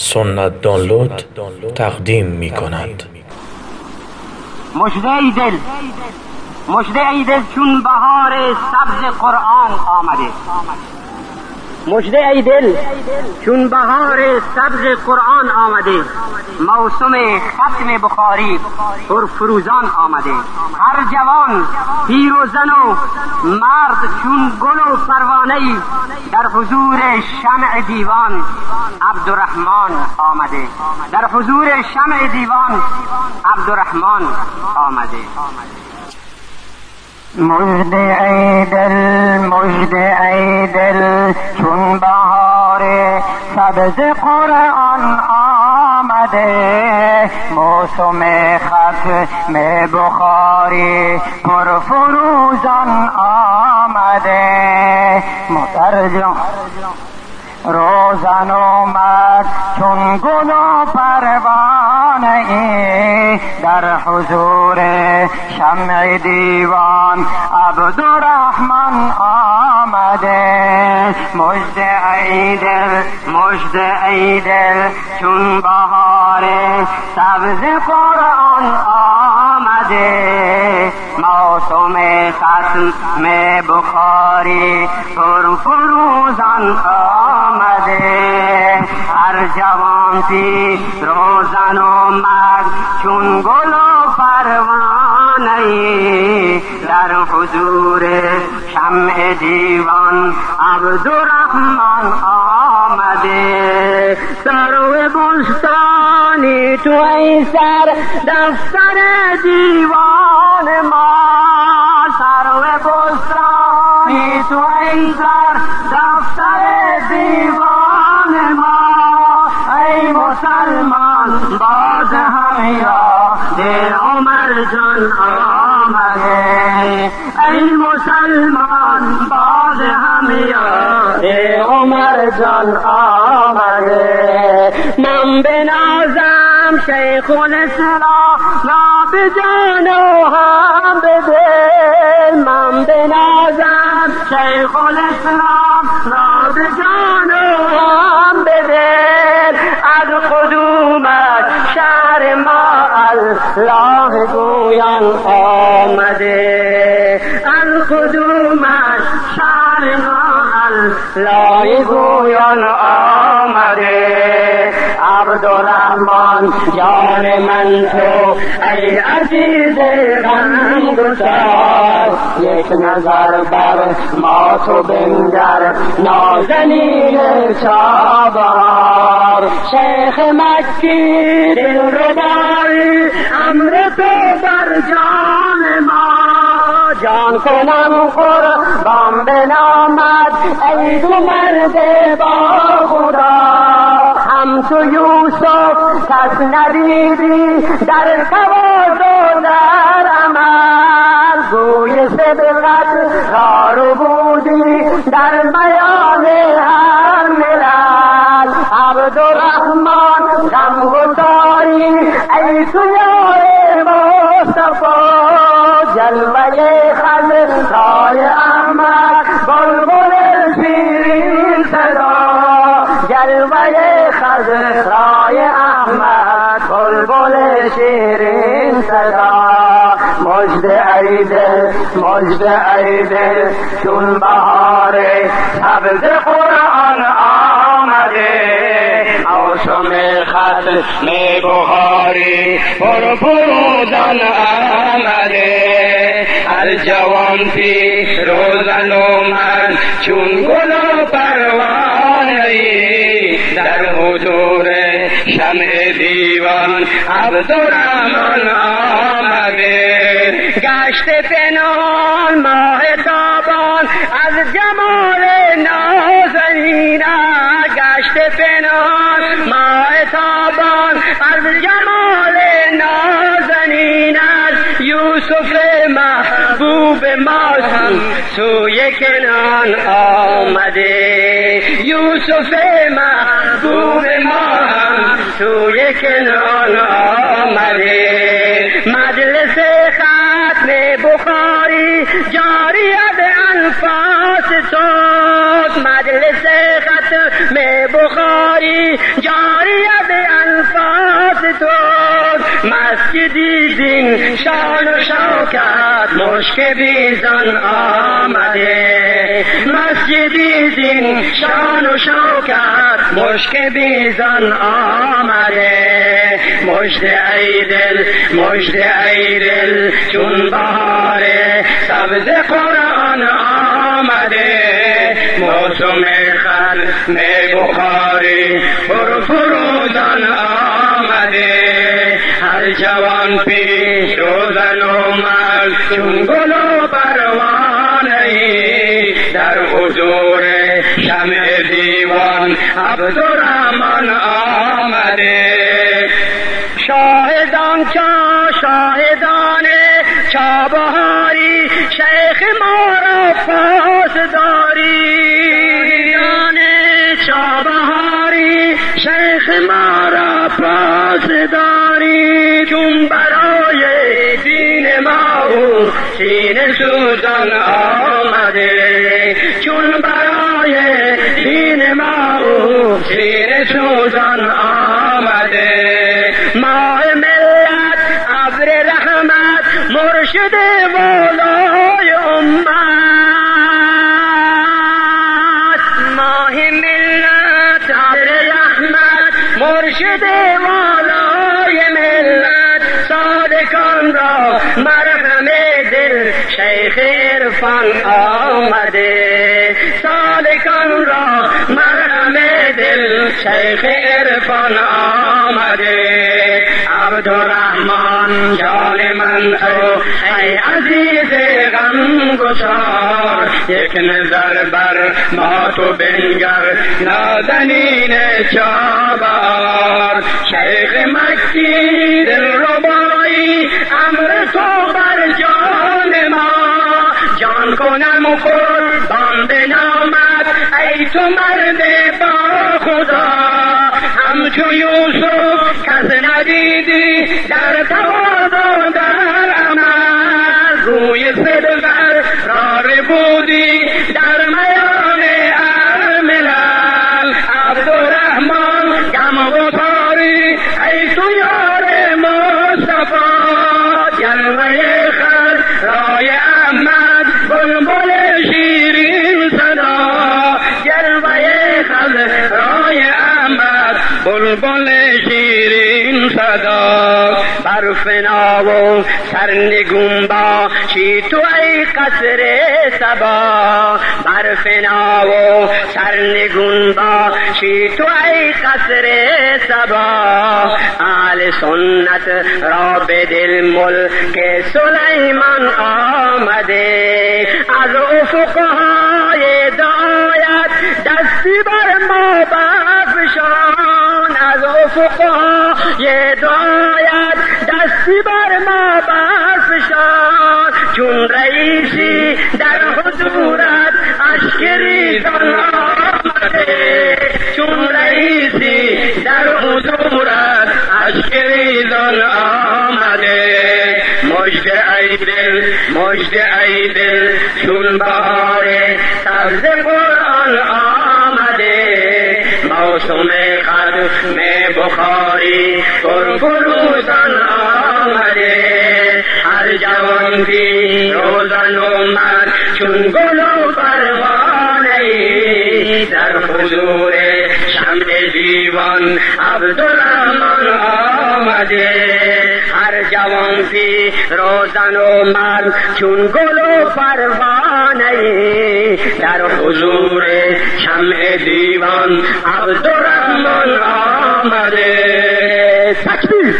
سنت دانلود تقدیم می کند مجده ای دل مجده ای دل چون بهار سبز قرآن آمده. مجده ای دل چون بهار سبز قرآن آمده موسم ختم بخاری پر فروزان آمده. هر جوان پیر و زن و مرد چون گل و پروانه در حضور شمع دیوان عبدالرحمن آمده. در حضور شمع دیوان عبدالرحمن آمده. مجد ای دل مجد ای دل چون بهار سبز قرآن آمده موسم ختم بخاری. پر فروزان آمده. مترجم روزن اومد چون گل و پروانه در حضور شمع دیوان عبدالرحمن آمده. مجد ایدل مجد ایدل چون بهار سبز قرآن آمده. موسم ختم بخاری پر فروزان آمده. هر جوان پی روزن و مرد چون گل و پروانه در حضور شمع دیوان عبدالرحمن آمده. سرو بستانی تو ای سر دفتر دیوان ما. سرو بستانی تو ای سر جان آمده ای مسلمان باز هم یاد عمر جان آمده من بنازم شیخ الاسلام را به و هم به دل۔ من بنازم شیخ الاسلام گویان آمده. از قدومت شهر ما الله گویان آمده. عبدالرحمن جان من تو ای عزیز غم گسار یک نظر بر ما تو بنگر نازنین چابهار شیخ مکی دل ربای امر تو بر جان ما. جان کنم قربان بنامد ای دو مرد با هم تو یوسف کس ندیدی در قواز و در عمل. گوی سبقت را بودی در بیان هر ملل. عبدالرحمن غم گساری ای تو شیرین صدا. مجد ای دل مجد ای دل چون بهار سبز قرآن آمده. موسم ختم بخاری پر فروزان آمده. هر جوان پی روزن و من چون گل و پروانه در حضور شمع دیوان عبدالرحمن آمده گشت پنان ماه تابان از جمال نازنین گشت پنان ماه تابان از جمال نازنین از یوسف محبوب ما سوی کنان آمده یوسف محبوب ما سوی کنان آمده. مجلس ختم بخاری جاری به انفاس تو مجلس ختم بخاری جاریت انفاس تو مسجدی دین شان و شوکت مشک بیزان آمده. مسجدی دین شان و شوکت مشک بیزان آمده. مجد ای دل مجد ای دل چون بهار سبز قرآن آمده. موسم خل می بخاری پر فرودان آمده. جوان پیش روزن و مرد چون گل و پروانه در حضور شمع دیوان عبدالرحمن آمده شاهدان چا شاهدان چا بهاری شیخ ما را پاس داری چا بهاری شیخ ما را پاس داری چون برای دین ما او سینه سوزان آمده. چون برای دین ما او سینه سوزان آمده. ماه ملت ابر رحمت مرشد والای امت. ماه ملت مرشد والای ملت صادقان را مرهم دل شیخ عرفان آمده. صادقان را مرهم دل شیخ عرفان آمده. عبدالرحمن جان من تو ای عزیز غم گسار یک نظر بر ما تو بنگر نازنین چابار شیخ مکی همچو یوسف کس ندیدی؟ در تواضع در عمل روی صدقر رار بودی. بلبل شیرین صدا بر فنا و سرنگون با چی تو ای قصر سبا بر فنا و سرنگون با چی تو ای قصر سبا آل سنت را به دل ملک سلیمان آمده. از افقهای دعایت چون رئیسی در حضورت اشکری آمده مجد ای دل مجد ای دل چون بهار سبز قرآن آمده موسم قدم بخاری پر فروزان آمده هر جوان بی روزن اومد چون گل و در حضور شمع دیوان عبدالرحمن آمده هر جوان پی روزن و مرد چون گل و پروانه در حضور شمع دیوان عبدالرحمن آمده تکبیر